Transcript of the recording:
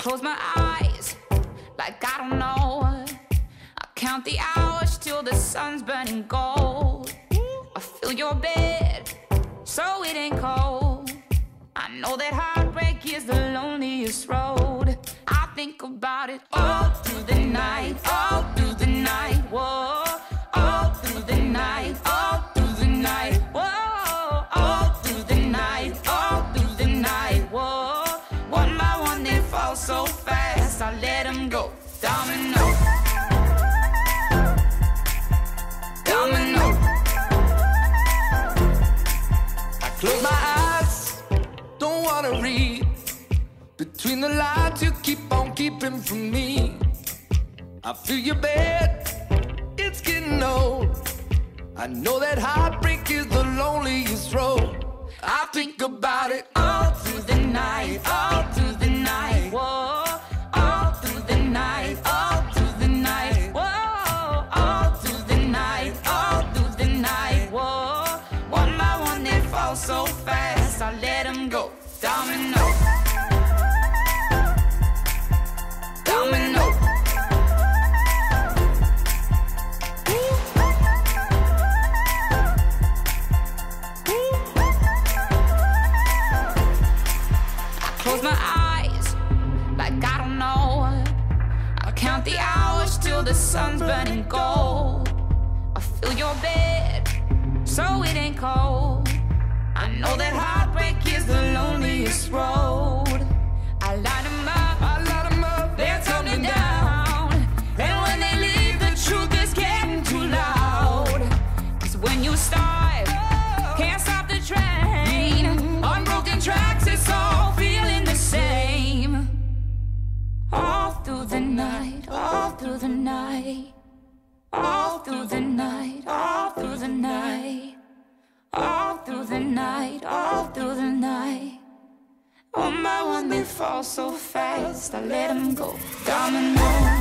close my eyes like I don't know. I count the hours till the sun's burning gold. I feel your bed, so it ain't cold. I know that heartbreak is the loneliest road. I think about it all fast, I let them go. Domino. Domino. I close my eyes, don't wanna read. Between the lines, you keep on keeping from me. I feel your bed, it's getting old. I know that heartbreak is the loneliest road. I think about it all through the fall so fast, I let them go. Domino. Domino. I close my eyes like I don't know. I count the hours till the sun's burning gold. Know that heartbreak is the loneliest road. I light 'em up, I light 'em up, they're tumbling down. And when they leave, the truth is getting too loud. Cause when you start, can't stop the train. On broken tracks, it's all feeling the same. All through the night, all through the night. All through the night, One they fall so fast, I let them go. Domino.